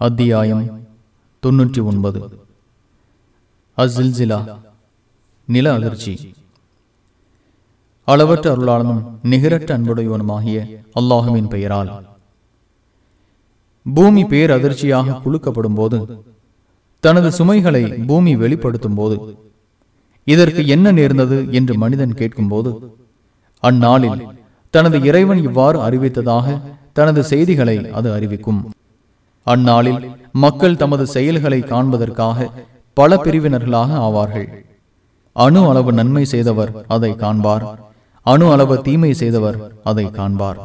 அத்தியாயம் தொன்னூற்றி ஒன்பது. அசில்சிலா நில அதிர்ச்சி. அளவற்ற அருளாளனும் நிகரற்ற அன்புடையவனுமாகிய அல்லாஹுவின் பெயரால். பூமி பேர் அதிர்ச்சியாக குலுக்கப்படும் போது தனது சுமைகளை பூமி வெளிப்படுத்தும் போது இதற்கு என்ன நேர்ந்தது என்று மனிதன் கேட்கும்போது அந்நாளில் தனது இறைவன் இவ்வாறு அறிவித்ததாக தனது செய்திகளை அது அறிவிக்கும். அந்நாளில் மக்கள் தமது செயல்களை காண்பதற்காக பல பிரிவினர்களாக ஆவார்கள். அணு அளவு நன்மை செய்தவர் அதை காண்பார். அணு அளவு தீமை செய்தவர் அதை காண்பார்.